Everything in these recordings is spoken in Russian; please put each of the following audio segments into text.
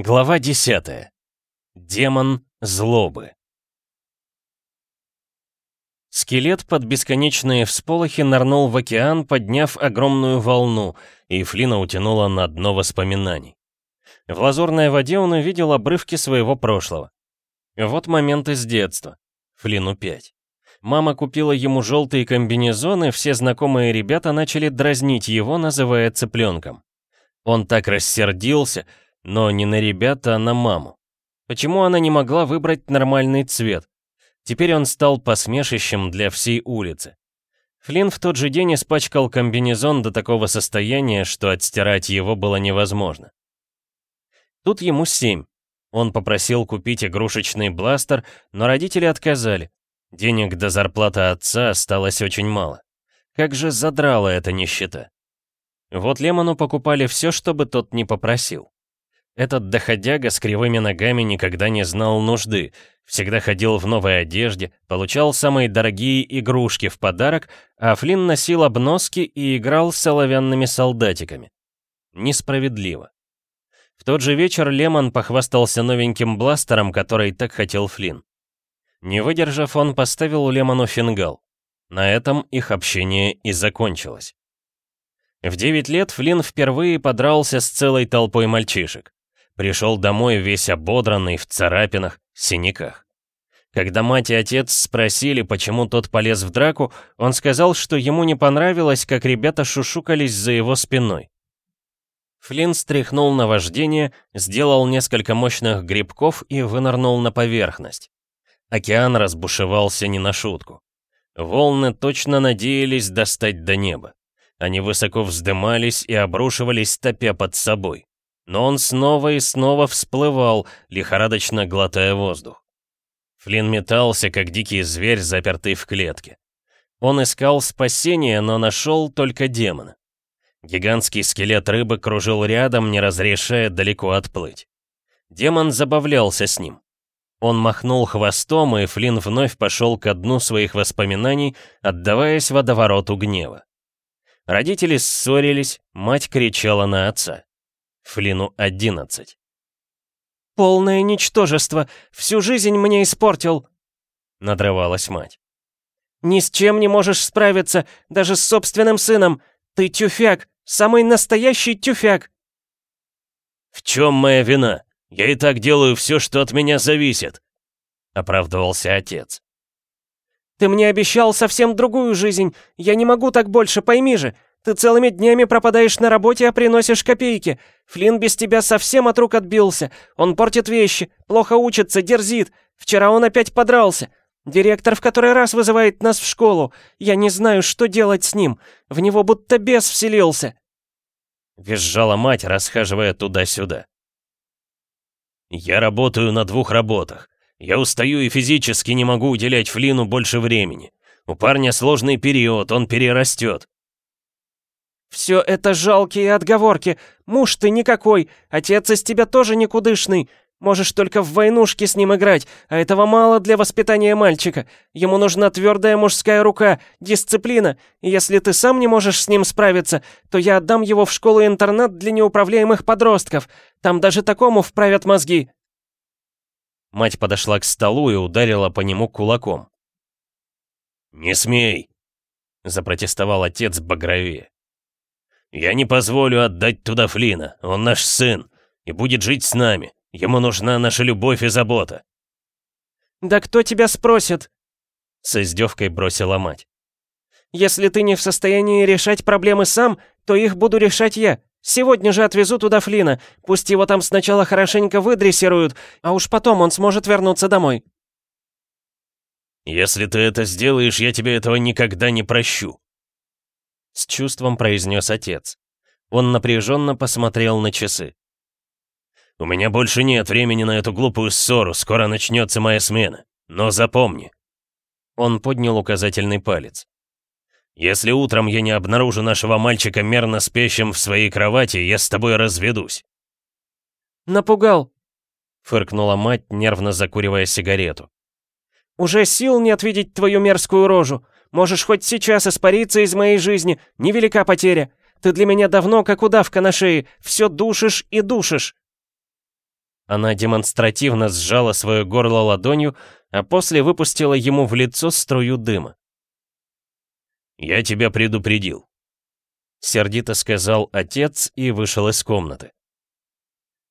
Глава 10. Демон злобы. Скелет под бесконечные всполохи нырнул в океан, подняв огромную волну, и Флина утянула на дно воспоминаний. В лазурной воде он увидел обрывки своего прошлого. Вот момент из детства. Флину 5. Мама купила ему желтые комбинезоны, все знакомые ребята начали дразнить его, называя цыпленком. Он так рассердился, но не на ребят, а на маму. Почему она не могла выбрать нормальный цвет? Теперь он стал посмешищем для всей улицы. Флинн в тот же день испачкал комбинезон до такого состояния, что отстирать его было невозможно. Тут ему семь. Он попросил купить игрушечный бластер, но родители отказали. Денег до зарплаты отца осталось очень мало. Как же задрала эта нищета. Вот Лемону покупали все, чтобы тот не попросил. Этот доходяга с кривыми ногами никогда не знал нужды, всегда ходил в новой одежде, получал самые дорогие игрушки в подарок, а Флинн носил обноски и играл с оловянными солдатиками. Несправедливо. В тот же вечер Лемон похвастался новеньким бластером, который так хотел Флинн. Не выдержав, он поставил Лемону фингал. На этом их общение и закончилось. В 9 лет Флинн впервые подрался с целой толпой мальчишек. Пришел домой весь ободранный, в царапинах, синяках. Когда мать и отец спросили, почему тот полез в драку, он сказал, что ему не понравилось, как ребята шушукались за его спиной. Флинн стряхнул на вождение, сделал несколько мощных грибков и вынырнул на поверхность. Океан разбушевался не на шутку. Волны точно надеялись достать до неба. Они высоко вздымались и обрушивались, топя под собой но он снова и снова всплывал, лихорадочно глотая воздух. Флинн метался, как дикий зверь, запертый в клетке. Он искал спасения, но нашел только демона. Гигантский скелет рыбы кружил рядом, не разрешая далеко отплыть. Демон забавлялся с ним. Он махнул хвостом, и Флинн вновь пошел ко дну своих воспоминаний, отдаваясь водовороту гнева. Родители ссорились, мать кричала на отца. Флину 11. «Полное ничтожество! Всю жизнь мне испортил!» — надрывалась мать. «Ни с чем не можешь справиться, даже с собственным сыном! Ты тюфяк! Самый настоящий тюфяк!» «В чем моя вина? Я и так делаю все, что от меня зависит!» — оправдывался отец. «Ты мне обещал совсем другую жизнь! Я не могу так больше, пойми же! Ты целыми днями пропадаешь на работе, а приносишь копейки. Флинн без тебя совсем от рук отбился. Он портит вещи, плохо учится, дерзит. Вчера он опять подрался. Директор в который раз вызывает нас в школу. Я не знаю, что делать с ним. В него будто бес вселился». Визжала мать, расхаживая туда-сюда. «Я работаю на двух работах. Я устаю и физически не могу уделять Флину больше времени. У парня сложный период, он перерастет. Все это жалкие отговорки. Муж ты никакой, отец из тебя тоже никудышный. Можешь только в войнушки с ним играть, а этого мало для воспитания мальчика. Ему нужна твердая мужская рука, дисциплина. И если ты сам не можешь с ним справиться, то я отдам его в школу-интернат для неуправляемых подростков. Там даже такому вправят мозги». Мать подошла к столу и ударила по нему кулаком. «Не смей!» — запротестовал отец багровее. Я не позволю отдать туда Флина. Он наш сын и будет жить с нами. Ему нужна наша любовь и забота». «Да кто тебя спросит?» С издевкой бросила мать. «Если ты не в состоянии решать проблемы сам, то их буду решать я. Сегодня же отвезу туда Флина. Пусть его там сначала хорошенько выдрессируют, а уж потом он сможет вернуться домой». «Если ты это сделаешь, я тебе этого никогда не прощу», с чувством произнес отец. Он напряженно посмотрел на часы. «У меня больше нет времени на эту глупую ссору, скоро начнется моя смена. Но запомни». Он поднял указательный палец. «Если утром я не обнаружу нашего мальчика мерно спящим в своей кровати, я с тобой разведусь». «Напугал», — фыркнула мать, нервно закуривая сигарету. «Уже сил нет видеть твою мерзкую рожу. Можешь хоть сейчас испариться из моей жизни, невелика потеря. Ты для меня давно как удавка на шее, все душишь и душишь». Она демонстративно сжала свое горло ладонью, а после выпустила ему в лицо струю дыма. «Я тебя предупредил», — сердито сказал отец и вышел из комнаты.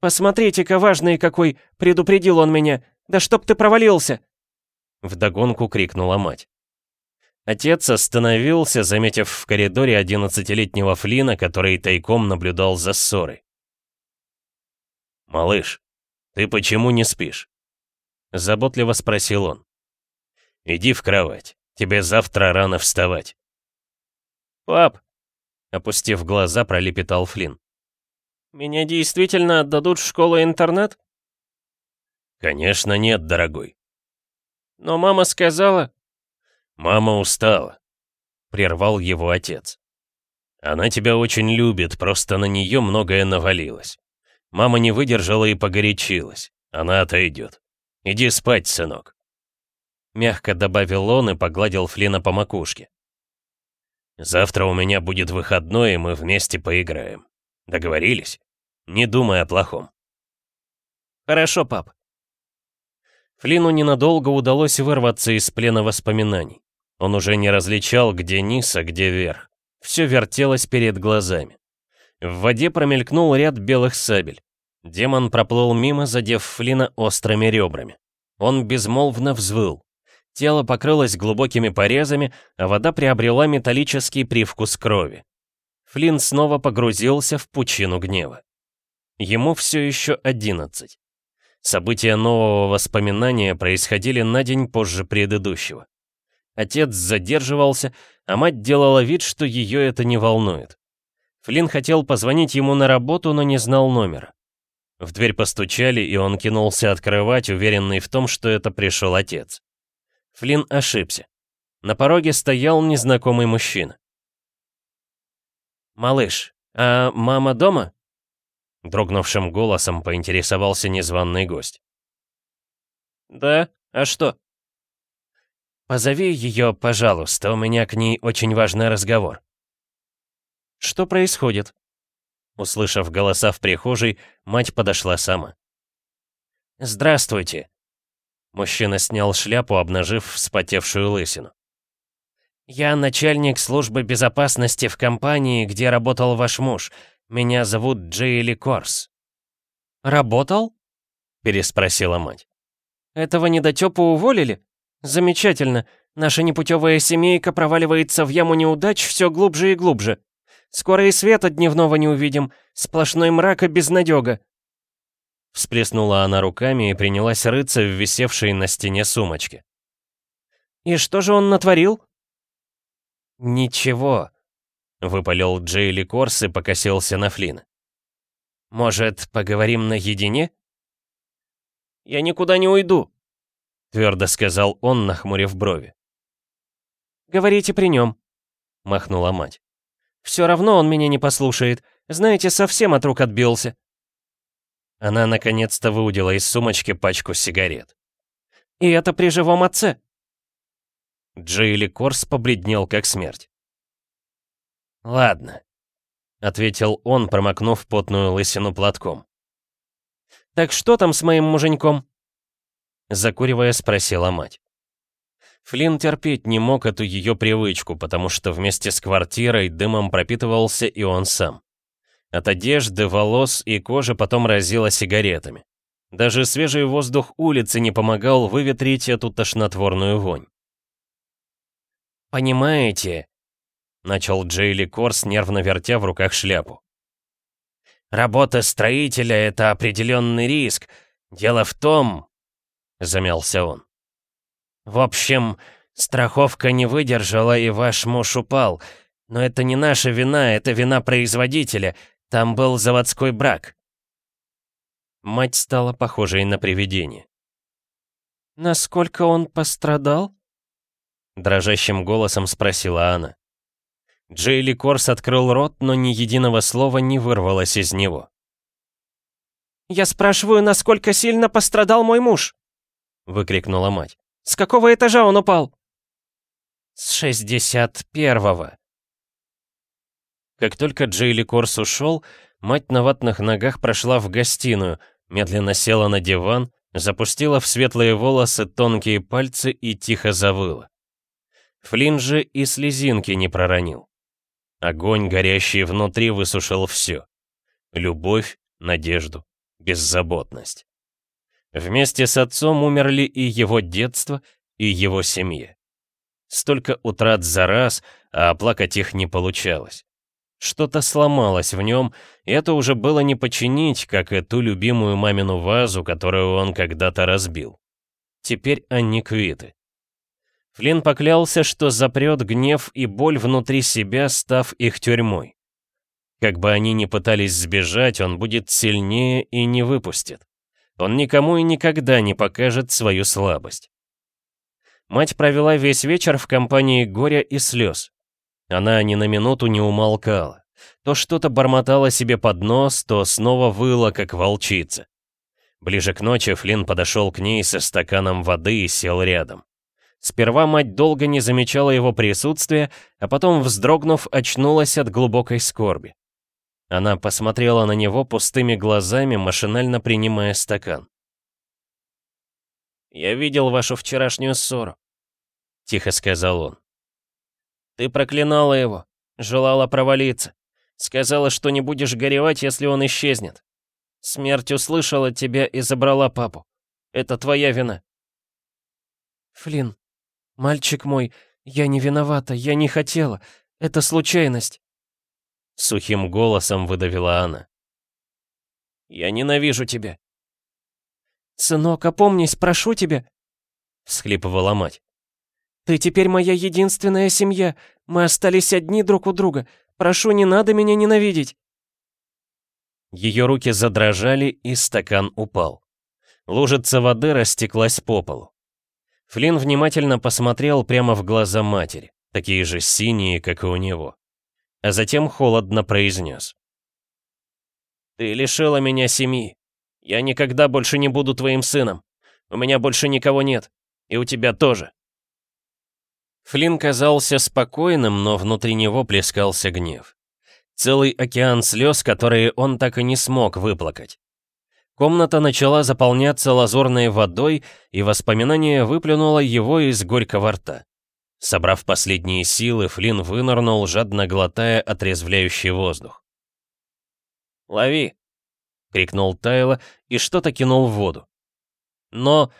«Посмотрите-ка, важный какой! Предупредил он меня! Да чтоб ты провалился!» Вдогонку крикнула мать. Отец остановился, заметив в коридоре одиннадцатилетнего Флина, который тайком наблюдал за ссорой. «Малыш, ты почему не спишь?» Заботливо спросил он. «Иди в кровать, тебе завтра рано вставать». «Пап!» — опустив глаза, пролепетал Флин. «Меня действительно отдадут в школу-интернат?» «Конечно нет, дорогой». «Но мама сказала...» «Мама устала», — прервал его отец. «Она тебя очень любит, просто на нее многое навалилось. Мама не выдержала и погорячилась. Она отойдет. Иди спать, сынок». Мягко добавил он и погладил Флина по макушке. «Завтра у меня будет выходной, и мы вместе поиграем. Договорились? Не думай о плохом». «Хорошо, пап», Флину ненадолго удалось вырваться из плена воспоминаний. Он уже не различал, где низ, а где верх. Все вертелось перед глазами. В воде промелькнул ряд белых сабель. Демон проплыл мимо, задев Флина острыми ребрами. Он безмолвно взвыл. Тело покрылось глубокими порезами, а вода приобрела металлический привкус крови. Флин снова погрузился в пучину гнева. Ему все еще одиннадцать. События нового воспоминания происходили на день позже предыдущего. Отец задерживался, а мать делала вид, что ее это не волнует. Флинн хотел позвонить ему на работу, но не знал номера. В дверь постучали, и он кинулся открывать, уверенный в том, что это пришел отец. Флинн ошибся. На пороге стоял незнакомый мужчина. «Малыш, а мама дома?» Дрогнувшим голосом поинтересовался незваный гость. «Да? А что?» «Позови ее, пожалуйста, у меня к ней очень важный разговор». «Что происходит?» Услышав голоса в прихожей, мать подошла сама. «Здравствуйте!» Мужчина снял шляпу, обнажив вспотевшую лысину. «Я начальник службы безопасности в компании, где работал ваш муж. Меня зовут Джейли Корс». «Работал?» — переспросила мать. «Этого недотёпа уволили? Замечательно. Наша непутевая семейка проваливается в яму неудач все глубже и глубже. Скоро и света дневного не увидим. Сплошной мрак и безнадёга». Всплеснула она руками и принялась рыться в висевшей на стене сумочке. «И что же он натворил?» «Ничего», Выпалил Джейли Корс и покосился на Флина. «Может, поговорим наедине?» «Я никуда не уйду», — твердо сказал он, нахмурив брови. «Говорите при нем», — махнула мать. «Все равно он меня не послушает. Знаете, совсем от рук отбился». Она наконец-то выудила из сумочки пачку сигарет. «И это при живом отце!» Джейли Корс побледнел как смерть. «Ладно», — ответил он, промокнув потную лысину платком. «Так что там с моим муженьком?» Закуривая, спросила мать. Флинн терпеть не мог эту ее привычку, потому что вместе с квартирой дымом пропитывался и он сам. От одежды, волос и кожи потом разило сигаретами. Даже свежий воздух улицы не помогал выветрить эту тошнотворную вонь. «Понимаете», — начал Джейли Корс, нервно вертя в руках шляпу. «Работа строителя — это определенный риск. Дело в том...» — замялся он. «В общем, страховка не выдержала, и ваш муж упал. Но это не наша вина, это вина производителя. Там был заводской брак». Мать стала похожей на привидение. «Насколько он пострадал?» Дрожащим голосом спросила она. Джейли Корс открыл рот, но ни единого слова не вырвалось из него. «Я спрашиваю, насколько сильно пострадал мой муж?» — выкрикнула мать. «С какого этажа он упал?» «С шестьдесят первого». Как только Джейли Корс ушел, мать на ватных ногах прошла в гостиную, медленно села на диван, запустила в светлые волосы тонкие пальцы и тихо завыла. Флинн же и слезинки не проронил. Огонь, горящий внутри, высушил все. Любовь, надежду, беззаботность. Вместе с отцом умерли и его детство, и его семья. Столько утрат за раз, а оплакать их не получалось. Что-то сломалось в нем, и это уже было не починить, как и ту любимую мамину вазу, которую он когда-то разбил. Теперь они квиты. Флинн поклялся, что запрет гнев и боль внутри себя, став их тюрьмой. Как бы они ни пытались сбежать, он будет сильнее и не выпустит. Он никому и никогда не покажет свою слабость. Мать провела весь вечер в компании горя и слез. Она ни на минуту не умолкала. То что-то бормотала себе под нос, то снова выла, как волчица. Ближе к ночи Флинн подошел к ней со стаканом воды и сел рядом. Сперва мать долго не замечала его присутствия, а потом, вздрогнув, очнулась от глубокой скорби. Она посмотрела на него пустыми глазами, машинально принимая стакан. «Я видел вашу вчерашнюю ссору», — тихо сказал он. «Ты проклинала его, желала провалиться, сказала, что не будешь горевать, если он исчезнет. Смерть услышала тебя и забрала папу. Это твоя вина». «Флинн, «Мальчик мой, я не виновата, я не хотела. Это случайность». Сухим голосом выдавила она. «Я ненавижу тебя». «Сынок, опомнись, прошу тебя», — всхлипывала мать. «Ты теперь моя единственная семья. Мы остались одни друг у друга. Прошу, не надо меня ненавидеть». Ее руки задрожали, и стакан упал. Лужица воды растеклась по полу. Флинн внимательно посмотрел прямо в глаза матери, такие же синие, как и у него, а затем холодно произнес. «Ты лишила меня семьи. Я никогда больше не буду твоим сыном. У меня больше никого нет. И у тебя тоже». Флинн казался спокойным, но внутри него плескался гнев. Целый океан слез, которые он так и не смог выплакать. Комната начала заполняться лазурной водой, и воспоминание выплюнуло его из горького рта. Собрав последние силы, Флинн вынырнул, жадно глотая отрезвляющий воздух. «Лови!» — крикнул Тайло и что-то кинул в воду. «Но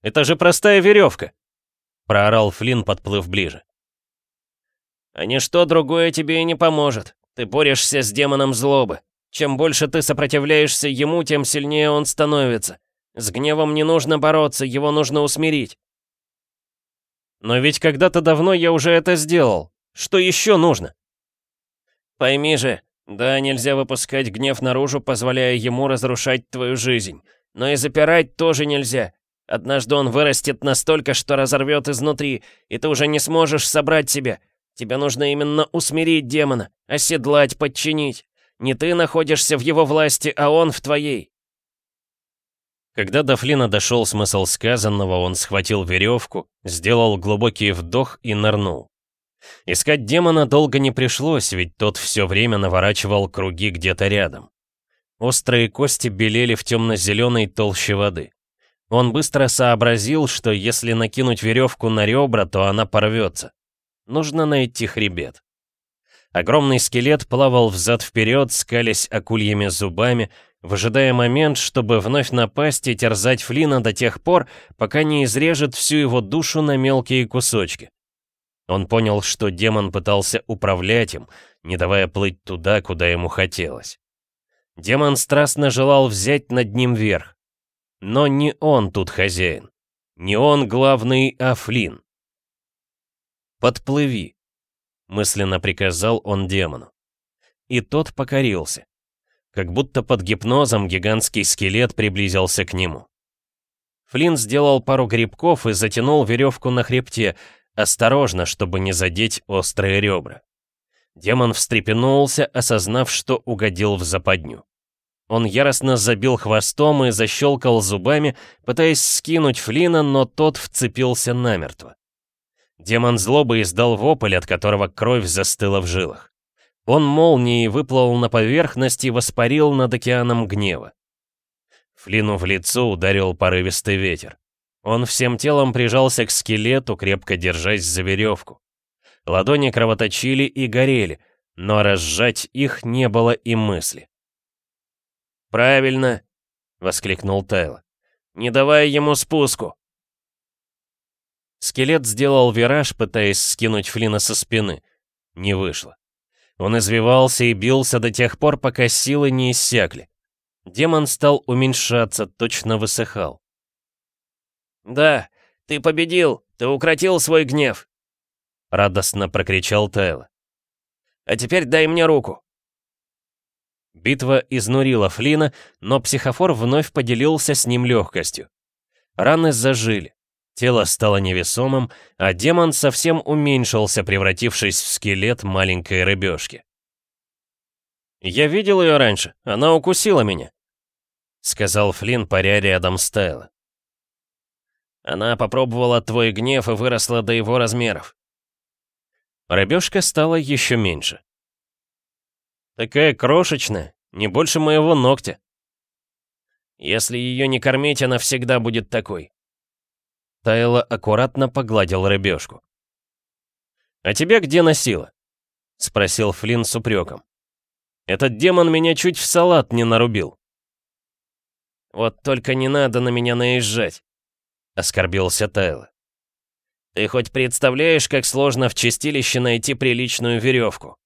это же простая веревка!» — проорал Флинн, подплыв ближе. «А ничто другое тебе и не поможет. Ты борешься с демоном злобы», чем больше ты сопротивляешься ему, тем сильнее он становится. С гневом не нужно бороться, его нужно усмирить. Но ведь когда-то давно я уже это сделал. Что еще нужно? Пойми же, да, нельзя выпускать гнев наружу, позволяя ему разрушать твою жизнь. Но и запирать тоже нельзя. Однажды он вырастет настолько, что разорвет изнутри, и ты уже не сможешь собрать себя. Тебе нужно именно усмирить демона, оседлать, подчинить. Не ты находишься в его власти, а он в твоей. Когда до Флина дошел смысл сказанного, он схватил веревку, сделал глубокий вдох и нырнул. Искать демона долго не пришлось, ведь тот все время наворачивал круги где-то рядом. Острые кости белели в темно-зеленой толще воды. Он быстро сообразил, что если накинуть веревку на ребра, то она порвется. Нужно найти хребет. Огромный скелет плавал взад-вперед, скались акульями зубами, выжидая момент, чтобы вновь напасть и терзать Флина до тех пор, пока не изрежет всю его душу на мелкие кусочки. Он понял, что демон пытался управлять им, не давая плыть туда, куда ему хотелось. Демон страстно желал взять над ним верх. Но не он тут хозяин. Не он главный, а Флин. «Подплыви», мысленно приказал он демону. И тот покорился. Как будто под гипнозом гигантский скелет приблизился к нему. Флинн сделал пару грибков и затянул веревку на хребте, осторожно, чтобы не задеть острые ребра. Демон встрепенулся, осознав, что угодил в западню. Он яростно забил хвостом и защелкал зубами, пытаясь скинуть Флина, но тот вцепился намертво. Демон злобы издал вопль, от которого кровь застыла в жилах. Он молнией выплыл на поверхность и воспарил над океаном гнева. Флину в лицо ударил порывистый ветер. Он всем телом прижался к скелету, крепко держась за веревку. Ладони кровоточили и горели, но разжать их не было и мысли. «Правильно!» — воскликнул Тайло. «Не давай ему спуску!» Скелет сделал вираж, пытаясь скинуть Флина со спины. Не вышло. Он извивался и бился до тех пор, пока силы не иссякли. Демон стал уменьшаться, точно высыхал. «Да, ты победил! Ты укротил свой гнев!» Радостно прокричал Тайло. «А теперь дай мне руку!» Битва изнурила Флина, но психофор вновь поделился с ним легкостью. Раны зажили. Тело стало невесомым, а демон совсем уменьшился, превратившись в скелет маленькой рыбешки. «Я видел ее раньше, она укусила меня», — сказал Флинн, паря рядом с Тайло. «Она попробовала твой гнев и выросла до его размеров». Рыбешка стала еще меньше. «Такая крошечная, не больше моего ногтя». «Если ее не кормить, она всегда будет такой», Тайло аккуратно погладил рыбешку. «А тебе где носило?» — спросил Флинн с упреком. «Этот демон меня чуть в салат не нарубил». «Вот только не надо на меня наезжать», — оскорбился Тайло. «Ты хоть представляешь, как сложно в чистилище найти приличную веревку?»